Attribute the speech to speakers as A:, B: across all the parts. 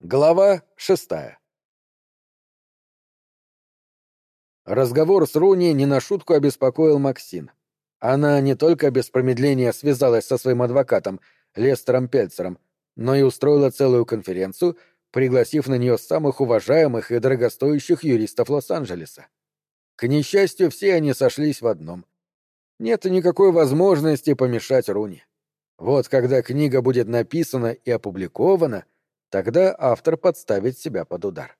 A: Глава шестая Разговор с Руни не на шутку обеспокоил Максин. Она не только без промедления связалась со своим адвокатом, Лестером Пельцером, но и устроила целую конференцию, пригласив на нее самых уважаемых и дорогостоящих юристов Лос-Анджелеса. К несчастью, все они сошлись в одном. Нет никакой возможности помешать Руни. Вот когда книга будет написана и опубликована, тогда автор подставит себя под удар.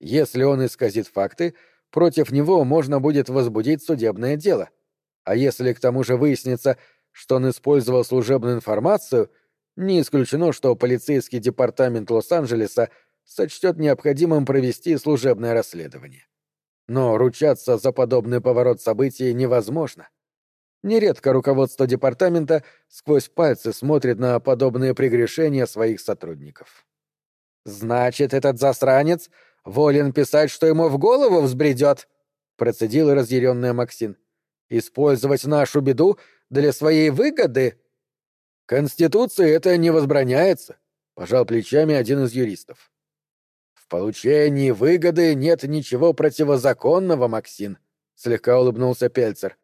A: Если он исказит факты, против него можно будет возбудить судебное дело. А если к тому же выяснится, что он использовал служебную информацию, не исключено, что полицейский департамент Лос-Анджелеса сочтет необходимым провести служебное расследование. Но ручаться за подобный поворот событий невозможно. Нередко руководство департамента сквозь пальцы смотрит на подобные прегрешения своих сотрудников. «Значит, этот засранец волен писать, что ему в голову взбредет?» — процедила разъяренная Максин. «Использовать нашу беду для своей выгоды?» «Конституции это не возбраняется», — пожал плечами один из юристов. «В получении выгоды нет ничего противозаконного, Максин», — слегка улыбнулся Пельцер.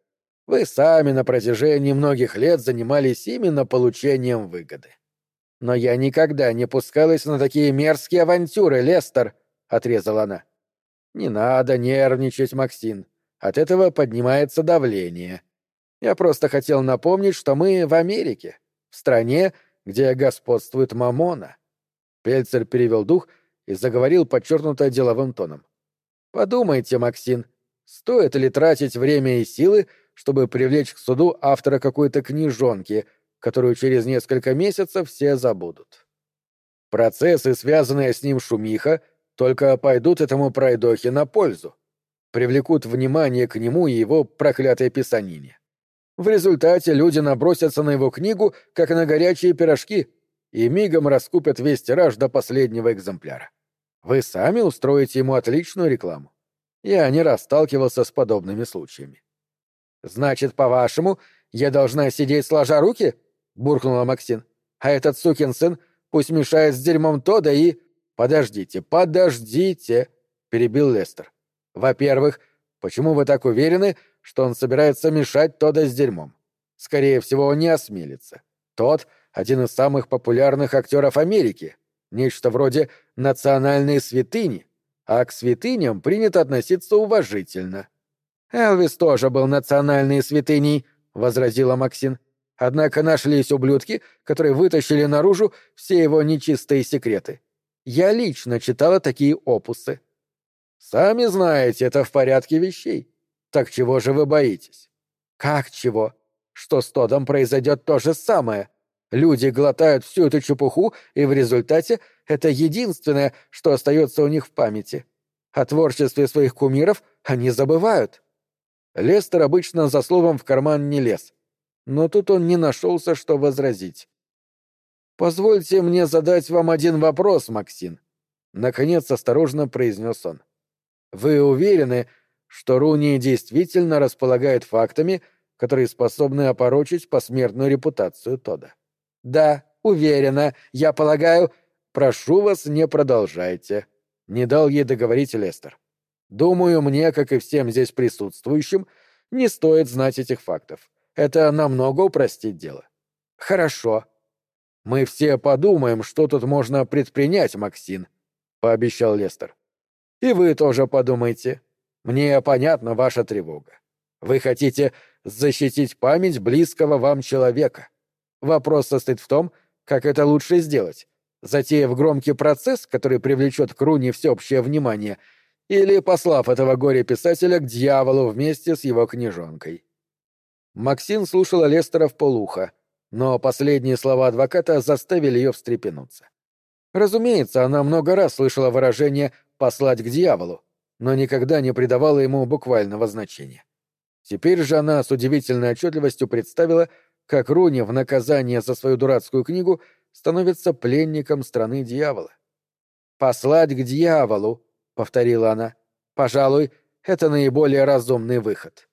A: «Вы сами на протяжении многих лет занимались именно получением выгоды». «Но я никогда не пускалась на такие мерзкие авантюры, Лестер», — отрезала она. «Не надо нервничать, Максин. От этого поднимается давление. Я просто хотел напомнить, что мы в Америке, в стране, где господствует мамона». Пельцер перевел дух и заговорил подчеркнуто деловым тоном. «Подумайте, Максин, стоит ли тратить время и силы, чтобы привлечь к суду автора какой-то книжонки, которую через несколько месяцев все забудут? Процессы, связанные с ним шумиха, только пойдут этому пройдохе на пользу, привлекут внимание к нему и его проклятой писанине. В результате люди набросятся на его книгу, как на горячие пирожки, и мигом раскупят весь тираж до последнего экземпляра. Вы сами устроите ему отличную рекламу. Я не раз сталкивался с подобными случаями. «Значит, по-вашему, я должна сидеть сложа руки?» — буркнула Максин. «А этот сукин сын пусть мешает с дерьмом Тода и...» «Подождите, подождите!» — перебил Лестер. «Во-первых, почему вы так уверены, что он собирается мешать Тода с дерьмом. Скорее всего, он не осмелится. Тот — один из самых популярных актеров Америки. Нечто вроде национальной святыни. А к святыням принято относиться уважительно. «Элвис тоже был национальной святыней», — возразила Максин. «Однако нашлись ублюдки, которые вытащили наружу все его нечистые секреты. Я лично читала такие опусы». «Сами знаете, это в порядке вещей. Так чего же вы боитесь? Как чего? Что с Тодом произойдет то же самое? Люди глотают всю эту чепуху, и в результате это единственное, что остается у них в памяти. О творчестве своих кумиров они забывают. Лестер обычно за словом в карман не лез. Но тут он не нашелся, что возразить. «Позвольте мне задать вам один вопрос, Максин», — наконец осторожно произнес он. «Вы уверены, что Руни действительно располагает фактами, которые способны опорочить посмертную репутацию Тода. Да, уверена, я полагаю... Прошу вас, не продолжайте. Не дал ей договорить Лестер. Думаю, мне, как и всем здесь присутствующим, не стоит знать этих фактов. Это намного упростит дело. Хорошо. Мы все подумаем, что тут можно предпринять, Максин, пообещал Лестер. И вы тоже подумайте. Мне понятна ваша тревога. Вы хотите защитить память близкого вам человека. Вопрос состоит в том, как это лучше сделать. Затеяв громкий процесс, который привлечет к руне всеобщее внимание, или послав этого горе-писателя к дьяволу вместе с его книжонкой. Максин слушала Лестера в полухо, но последние слова адвоката заставили ее встрепенуться. Разумеется, она много раз слышала выражение «послать к дьяволу», но никогда не придавала ему буквального значения. Теперь же она с удивительной отчетливостью представила, как Руни в наказание за свою дурацкую книгу становится пленником страны дьявола. «Послать к дьяволу», — повторила она. «Пожалуй, это наиболее разумный выход».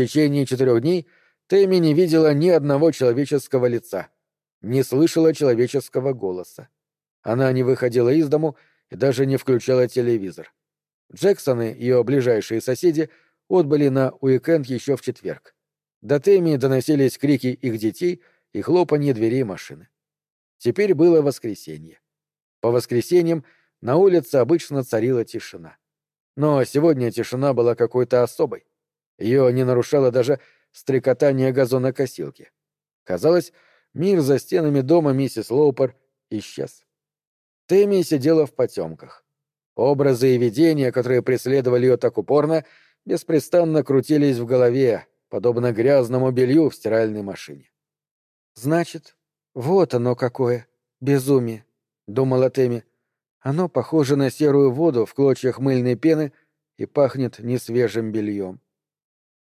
A: Течение четырех дней Тэмми не видела ни одного человеческого лица. не слышала человеческого голоса. Она не выходила из дому и даже не включала телевизор. Джексоны, ее ближайшие соседи, отбыли на уикенд еще в четверг. До Тэмми доносились крики их детей и хлопанье дверей машины. Теперь было воскресенье. По воскресеньям на улице обычно царила тишина. Но сегодня тишина была какой-то особой. Ее не нарушало даже стрекотание газонокосилки. Казалось, мир за стенами дома миссис Лоупер исчез. Тэмми сидела в потемках. Образы и видения, которые преследовали ее так упорно, беспрестанно крутились в голове, подобно грязному белью в стиральной машине. «Значит, вот оно какое, безумие», — думала Тэмми. «Оно похоже на серую воду в клочьях мыльной пены и пахнет несвежим бельем».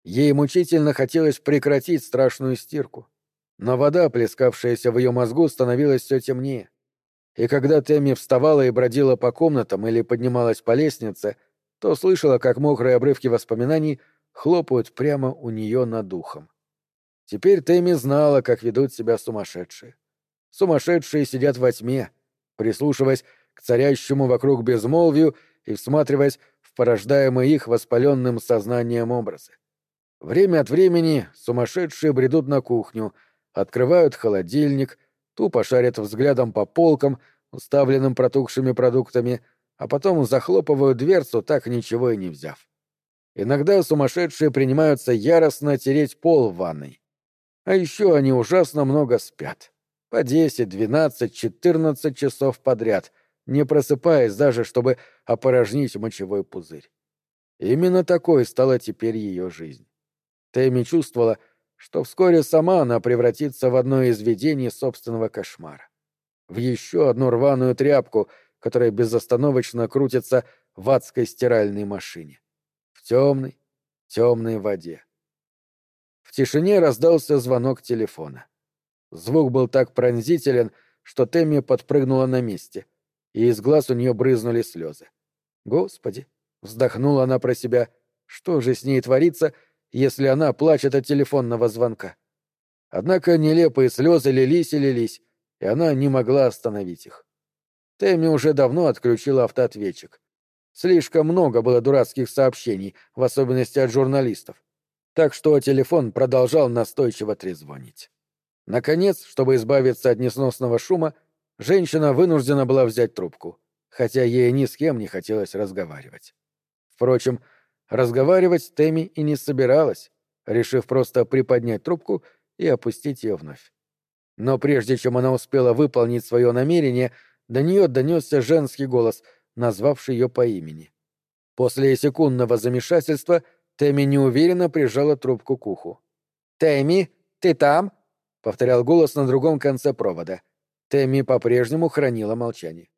A: Ей мучительно хотелось прекратить страшную стирку, но вода, плескавшаяся в ее мозгу, становилась все темнее. И когда Тэмми вставала и бродила по комнатам или поднималась по лестнице, то слышала, как мокрые обрывки воспоминаний хлопают прямо у нее над духом. Теперь Тэмми знала, как ведут себя сумасшедшие. Сумасшедшие сидят во тьме, прислушиваясь к царящему вокруг безмолвию и всматриваясь в порождаемые их воспаленным сознанием образы. Время от времени сумасшедшие бредут на кухню, открывают холодильник, тупо шарят взглядом по полкам, уставленным протухшими продуктами, а потом захлопывают дверцу, так ничего и не взяв. Иногда сумасшедшие принимаются яростно тереть пол в ванной. А еще они ужасно много спят. По десять, двенадцать, четырнадцать часов подряд, не просыпаясь даже, чтобы опорожнить мочевой пузырь. Именно такой стала теперь ее жизнь. Тэмми чувствовала, что вскоре сама она превратится в одно из видений собственного кошмара. В еще одну рваную тряпку, которая безостановочно крутится в адской стиральной машине темной, темной воде. В тишине раздался звонок телефона. Звук был так пронзителен, что Тэмми подпрыгнула на месте, и из глаз у нее брызнули слезы. «Господи!» — вздохнула она про себя. «Что же с ней творится, если она плачет от телефонного звонка?» Однако нелепые слезы лились и лились, и она не могла остановить их. Тэмми уже давно отключила автоответчик. Слишком много было дурацких сообщений, в особенности от журналистов. Так что телефон продолжал настойчиво трезвонить. Наконец, чтобы избавиться от несносного шума, женщина вынуждена была взять трубку, хотя ей ни с кем не хотелось разговаривать. Впрочем, разговаривать Тэмми и не собиралась, решив просто приподнять трубку и опустить ее вновь. Но прежде чем она успела выполнить свое намерение, до нее донесся женский голос — назвавший ее по имени. После секундного замешательства Тэмми неуверенно прижала трубку к уху. «Тэмми, ты там?» — повторял голос на другом конце провода. Тэмми по-прежнему хранила молчание.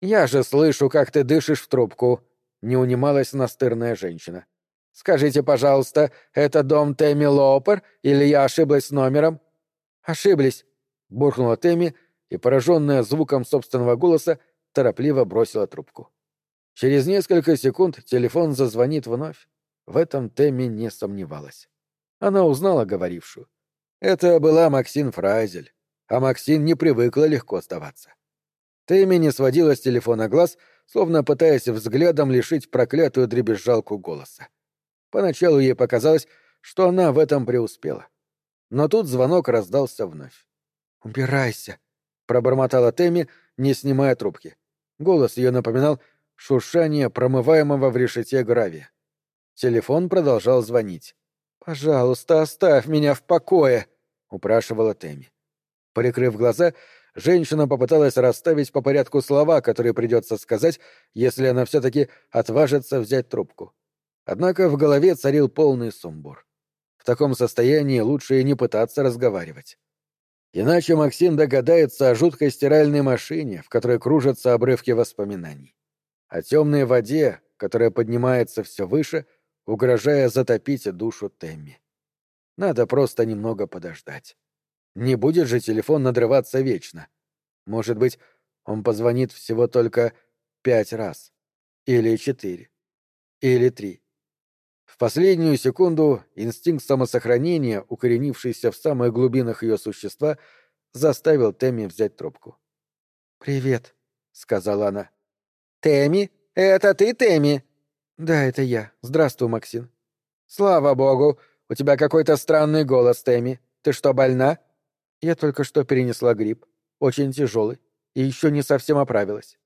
A: «Я же слышу, как ты дышишь в трубку», — не унималась настырная женщина. «Скажите, пожалуйста, это дом Тэмми Лопер или я ошиблась с номером?» «Ошиблись», — буркнула Тэмми и, пораженная звуком собственного голоса, торопливо бросила трубку. Через несколько секунд телефон зазвонит вновь. В этом Тэмми не сомневалась. Она узнала говорившую. Это была Максин Фрайзель, а Максин не привыкла легко сдаваться. Тэмми не сводила с телефона глаз, словно пытаясь взглядом лишить проклятую дребезжалку голоса. Поначалу ей показалось, что она в этом преуспела. Но тут звонок раздался вновь. «Убирайся», — пробормотала Тэмми, не снимая трубки. Голос ее напоминал шуршание промываемого в решете гравия. Телефон продолжал звонить. «Пожалуйста, оставь меня в покое», — упрашивала Тэмми. Прикрыв глаза, женщина попыталась расставить по порядку слова, которые придется сказать, если она все-таки отважится взять трубку. Однако в голове царил полный сумбур. В таком состоянии лучше и не пытаться разговаривать. Иначе Максим догадается о жуткой стиральной машине, в которой кружатся обрывки воспоминаний. О темной воде, которая поднимается все выше, угрожая затопить душу Темми. Надо просто немного подождать. Не будет же телефон надрываться вечно. Может быть, он позвонит всего только пять раз. Или четыре. Или три. В последнюю секунду инстинкт самосохранения, укоренившийся в самых глубинах ее существа, заставил Тэмми взять трубку.
B: «Привет», — сказала она.
A: «Тэмми? Это ты, Тэмми?»
B: «Да, это я. Здравствуй, Максим».
A: «Слава богу! У тебя какой-то странный голос, Тэмми. Ты что, больна?»
B: «Я только что перенесла грипп. Очень тяжелый. И еще не совсем оправилась».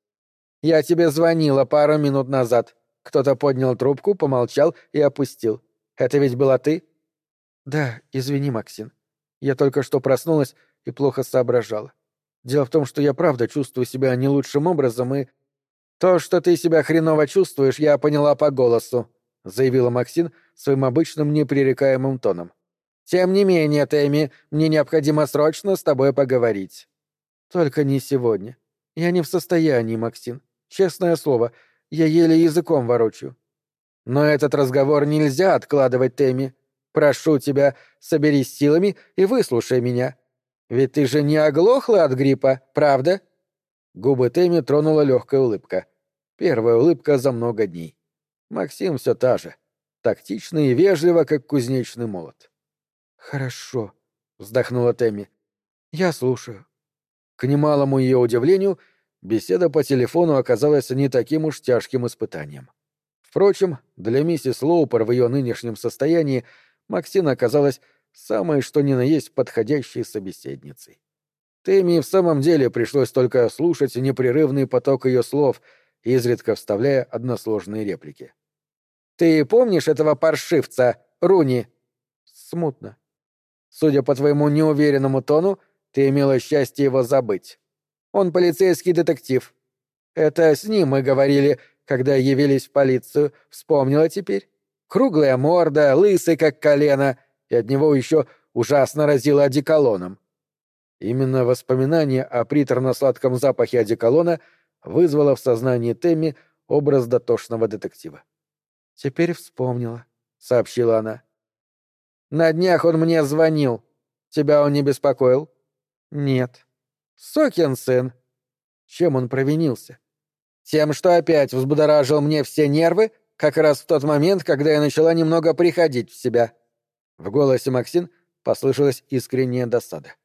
A: «Я тебе звонила пару минут назад. Кто-то поднял трубку, помолчал и опустил. Это ведь была ты?»
B: «Да, извини, Максим. Я только что проснулась и плохо соображала. Дело в том, что я правда чувствую себя не лучшим образом и...»
A: «То, что ты себя хреново чувствуешь, я поняла по голосу», — заявила Максин своим обычным непререкаемым тоном. «Тем не менее, Тэмми, мне необходимо срочно с тобой поговорить».
B: «Только не сегодня. Я не в состоянии, Максин. Честное слово, я еле языком ворочаю».
A: «Но этот разговор нельзя откладывать, Тэмми. Прошу тебя, соберись силами и выслушай меня. Ведь ты же не оглохла от гриппа, правда?» Губы Тэмми тронула легкая улыбка. Первая улыбка за много дней. Максим все та же. Тактично и вежливо, как кузнечный молот.
B: «Хорошо», — вздохнула Тэмми. «Я слушаю».
A: К немалому ее удивлению, беседа по телефону оказалась не таким уж тяжким испытанием. Впрочем, для миссис Лоупер в ее нынешнем состоянии Максина оказалась самой что ни на есть подходящей собеседницей. Тэмми в самом деле пришлось только слушать непрерывный поток ее слов, изредка вставляя односложные реплики. «Ты помнишь этого паршивца, Руни?»
B: «Смутно».
A: «Судя по твоему неуверенному тону, ты имела счастье его забыть. Он полицейский детектив. Это с ним мы говорили, когда явились в полицию. Вспомнила теперь? Круглая морда, лысый как колено, и от него еще ужасно разило одеколоном. Именно воспоминание о приторно-сладком запахе одеколона вызвало в сознании Тэмми образ дотошного детектива.
B: «Теперь вспомнила», — сообщила она.
A: «На днях он мне звонил. Тебя он не беспокоил?»
B: «Нет».
A: «Сокин сын».
B: Чем он провинился?
A: «Тем, что опять взбудоражил мне все нервы, как раз в тот момент, когда я начала немного приходить в себя». В голосе Максин послышалась искренняя досада.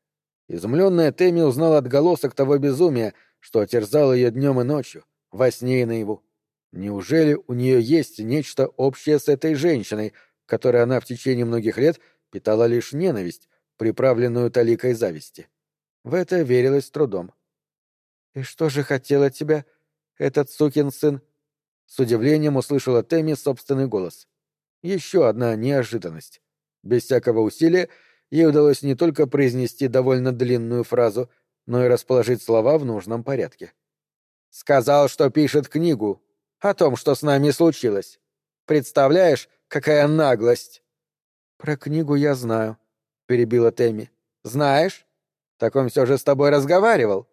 A: Изумленная Тэмми узнала отголосок того безумия, что терзало ее днем и ночью, во сне и наяву. Неужели у нее есть нечто общее с этой женщиной, которой она в течение многих лет питала лишь ненависть, приправленную таликой зависти? В это верилось с трудом.
B: «И что же хотел от тебя этот сукин сын?»
A: С удивлением услышала Тэмми собственный голос. Еще одна неожиданность. Без всякого усилия ей удалось не только произнести довольно длинную фразу, но и расположить слова в нужном порядке. «Сказал, что пишет книгу о том, что с нами случилось. Представляешь, какая наглость!»
B: «Про книгу я знаю», — перебила Тэмми.
A: «Знаешь? Так он все же с тобой разговаривал?»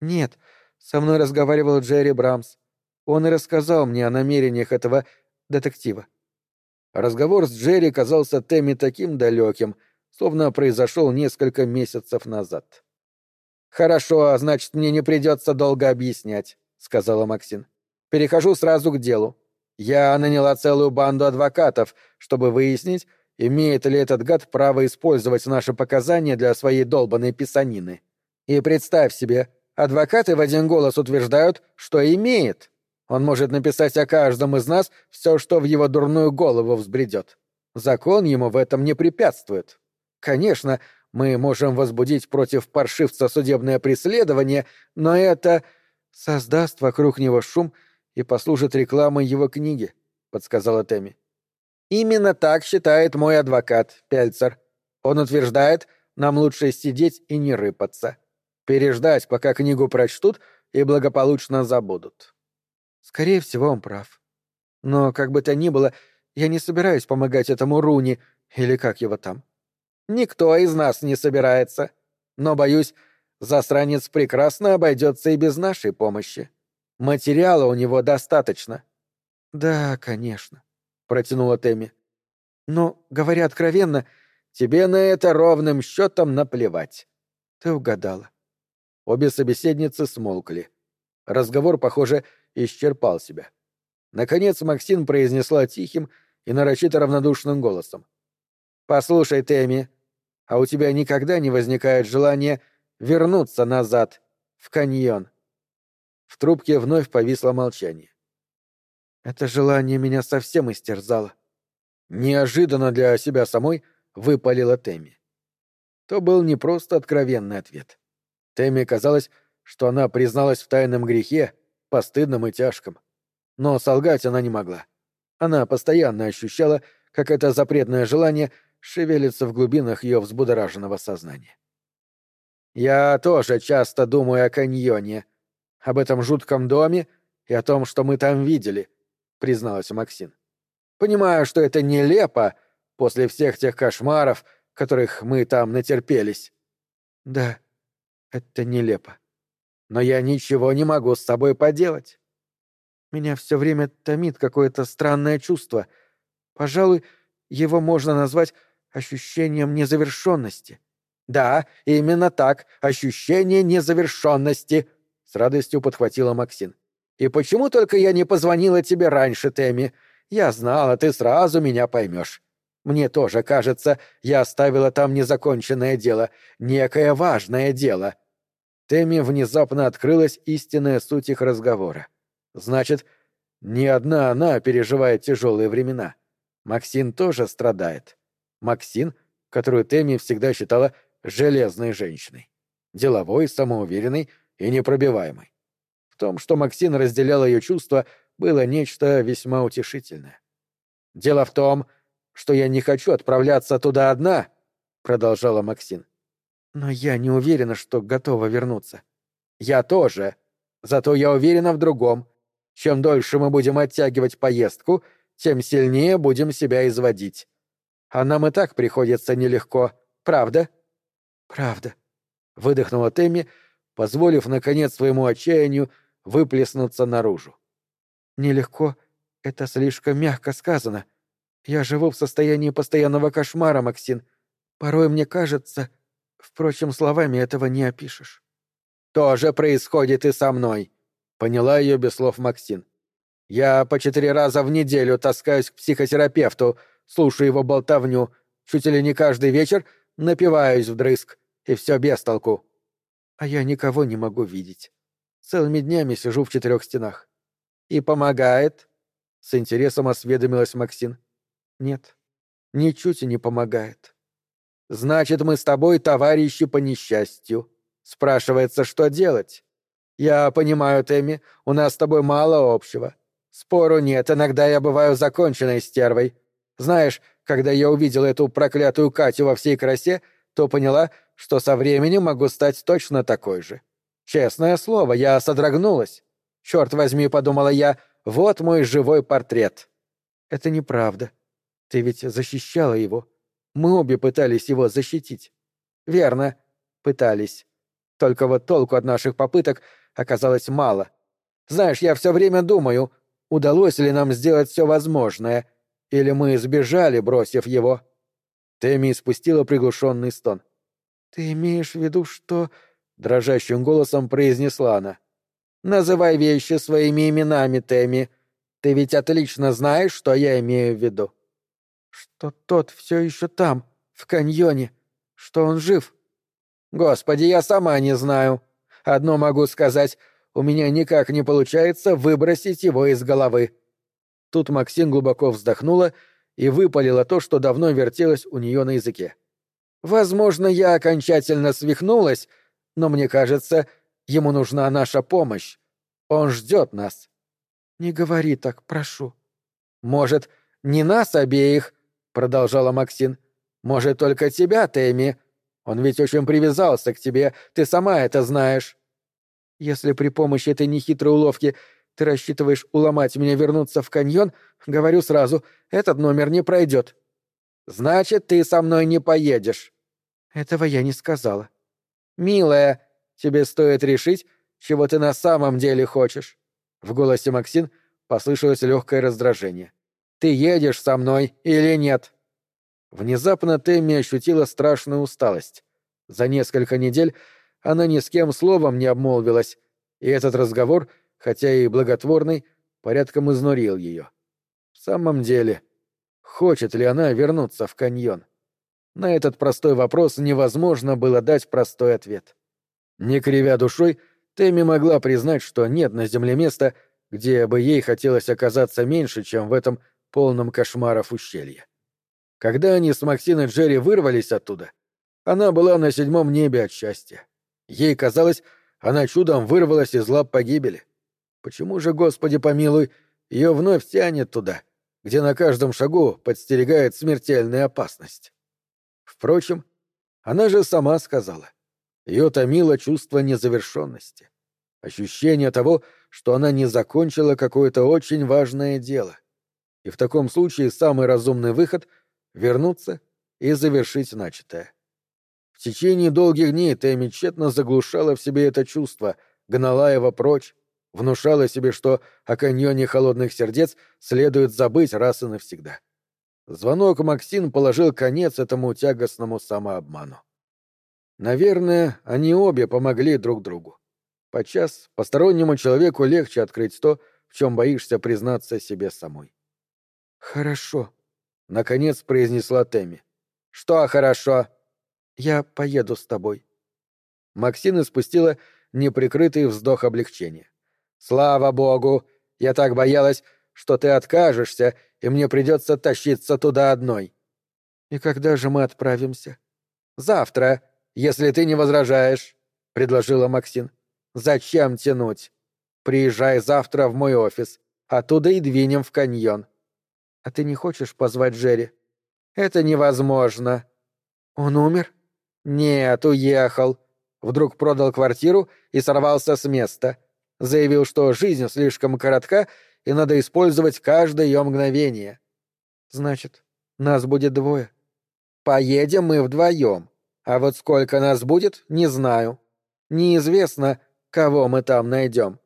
B: «Нет, со мной разговаривал Джерри Брамс. Он и рассказал мне о намерениях этого детектива.
A: Разговор с Джерри казался Тэмми таким далеким, словно произошел несколько месяцев назад. «Хорошо, значит, мне не придется долго объяснять», — сказала Максин. «Перехожу сразу к делу. Я наняла целую банду адвокатов, чтобы выяснить, имеет ли этот гад право использовать наши показания для своей долбанной писанины. И представь себе, адвокаты в один голос утверждают, что имеет. Он может написать о каждом из нас все, что в его дурную голову взбредет. Закон ему в этом не препятствует. Конечно, мы можем возбудить против паршивца судебное преследование, но это создаст вокруг него шум и послужит рекламой его книги, — подсказала Тэмми. Именно так считает мой адвокат, Пельцер. Он утверждает, нам лучше сидеть и не рыпаться. Переждать, пока книгу прочтут и благополучно забудут.
B: Скорее всего, он прав. Но, как бы то ни было, я не собираюсь помогать этому Руни, или как его там.
A: Никто из нас не собирается. Но, боюсь, засранец прекрасно обойдется и без нашей помощи. Материала у него достаточно.
B: — Да, конечно, — протянула Тэмми. — Но, говоря откровенно, тебе на это ровным счетом наплевать. Ты угадала.
A: Обе собеседницы смолкли. Разговор, похоже, — исчерпал себя. Наконец Максин произнесла тихим и нарочито равнодушным голосом. «Послушай, Тэмми, а у тебя никогда не возникает желания вернуться назад, в каньон. В трубке вновь повисло молчание.
B: Это желание меня совсем истерзало.
A: Неожиданно для себя самой выпалила Тэмми. То был не просто откровенный ответ. Тэмми казалось, что она призналась в тайном грехе, постыдном и тяжком. Но солгать она не могла. Она постоянно ощущала, как это запретное желание шевелится в глубинах ее взбудораженного сознания. «Я тоже часто думаю о каньоне, об этом жутком доме и о том, что мы там видели», — призналась Максин. «Понимаю, что это нелепо после всех тех кошмаров, которых мы там натерпелись».
B: «Да, это нелепо.
A: Но я ничего не могу с собой поделать».
B: «Меня все время томит какое-то странное чувство. Пожалуй, его можно назвать ощущением незавершенности.
A: Да, именно так, ощущение незавершенности, с радостью подхватила Максин. И почему только я не позвонила тебе раньше, Тэмми? Я знала, ты сразу меня поймешь. Мне тоже кажется, я оставила там незаконченное дело, некое важное дело. Тэмми внезапно открылась истинная суть их разговора. Значит, не одна она переживает тяжелые времена. Максин тоже страдает. Максин, которую Тэмми всегда считала железной женщиной. Деловой, самоуверенной и непробиваемой. В том, что Максин разделяла ее чувства, было нечто весьма утешительное. «Дело в том, что я не хочу отправляться туда одна», — продолжала Максин.
B: «Но я не уверена, что готова вернуться».
A: «Я тоже. Зато я уверена в другом. Чем дольше мы будем оттягивать поездку, тем сильнее будем себя изводить. А нам и так приходится нелегко, правда?
B: Правда.
A: Выдохнула Тэмми, позволив, наконец, своему отчаянию выплеснуться наружу.
B: Нелегко — это слишком мягко сказано. Я живу в состоянии постоянного кошмара, Максин. Порой мне кажется... Впрочем, словами этого не опишешь.
A: «То же происходит и со мной», — поняла ее без слов Максин. «Я по четыре раза в неделю таскаюсь к психотерапевту, слушаю его болтовню, чуть ли не каждый вечер напиваюсь вдрызг, и все без толку.
B: А я никого не могу видеть. Целыми днями сижу в четырех стенах.
A: И помогает? С интересом осведомилась Максин.
B: Нет, ничуть и не помогает.
A: Значит, мы с тобой товарищи по несчастью. Спрашивается, что делать? Я понимаю, Тэмми, у нас с тобой мало общего. Спору нет, иногда я бываю законченной стервой. Знаешь, когда я увидел эту проклятую Катю во всей красе, то поняла, что со временем могу стать точно такой же. Честное слово, я содрогнулась. Черт возьми, подумала я, вот мой живой портрет.
B: Это неправда. Ты ведь защищала его. Мы обе пытались его защитить.
A: Верно, пытались. Только вот толку от наших попыток оказалось мало. Знаешь, я все время думаю, удалось ли нам сделать все возможное — или мы сбежали, бросив его?» Тэмми спустила приглушенный стон.
B: «Ты имеешь в виду, что...»
A: — дрожащим голосом произнесла она. «Называй вещи своими именами, Тэмми. Ты ведь отлично знаешь, что я имею в виду».
B: «Что тот все еще там, в каньоне, что он жив».
A: «Господи, я сама не знаю. Одно могу сказать, у меня никак не получается выбросить его из головы. Тут Максим глубоко вздохнула и выпалила то, что давно вертелось у нее на языке. «Возможно, я окончательно свихнулась, но мне кажется, ему нужна наша помощь. Он ждет нас».
B: «Не говори так, прошу».
A: «Может, не нас обеих?» — продолжала Максин. «Может, только тебя, Тэмми? Он ведь очень привязался к тебе, ты сама это знаешь».
B: «Если при помощи этой нехитрой уловки ты рассчитываешь уломать меня вернуться в каньон, говорю сразу, этот номер не пройдет.
A: Значит, ты со мной не поедешь.
B: Этого я не сказала.
A: Милая, тебе стоит решить, чего ты на самом деле хочешь. В голосе Максин послышалось легкое раздражение. Ты едешь со мной или нет? Внезапно Тэмми ощутила страшную усталость. За несколько недель она ни с кем словом не обмолвилась, и этот разговор — хотя и благотворный, порядком изнурил ее. В самом деле, хочет ли она вернуться в каньон? На этот простой вопрос невозможно было дать простой ответ. Не кривя душой, Тэмми могла признать, что нет на земле места, где бы ей хотелось оказаться меньше, чем в этом полном кошмаров ущелье. Когда они с Максиной Джерри вырвались оттуда, она была на седьмом небе от счастья. Ей казалось, она чудом вырвалась из лап погибели. Почему же, Господи помилуй, ее вновь тянет туда, где на каждом шагу подстерегает смертельная опасность? Впрочем, она же сама сказала. Ее томило чувство незавершенности. Ощущение того, что она не закончила какое-то очень важное дело. И в таком случае самый разумный выход — вернуться и завершить начатое. В течение долгих дней Тэмми тщетно заглушала в себе это чувство, гнала его прочь, внушала себе, что о каньоне холодных сердец следует забыть раз и навсегда. Звонок Максин положил конец этому тягостному самообману. Наверное, они обе помогли друг другу. Подчас постороннему человеку легче открыть то, в чем боишься признаться себе самой.
B: «Хорошо», —
A: наконец произнесла Тэмми. «Что хорошо?»
B: «Я поеду с тобой».
A: Максин испустила неприкрытый вздох облегчения. «Слава богу! Я так боялась, что ты откажешься, и мне придется тащиться туда одной».
B: «И когда же мы отправимся?»
A: «Завтра, если ты не возражаешь», — предложила Максин. «Зачем тянуть? Приезжай завтра в мой офис, оттуда и двинем в каньон».
B: «А ты не хочешь позвать Джерри?»
A: «Это невозможно».
B: «Он умер?»
A: «Нет, уехал. Вдруг продал квартиру и сорвался с места. Заявил, что жизнь слишком коротка, и надо использовать каждое ее мгновение».
B: «Значит, нас будет двое».
A: «Поедем мы вдвоем. А вот сколько нас будет, не знаю. Неизвестно, кого мы там найдем.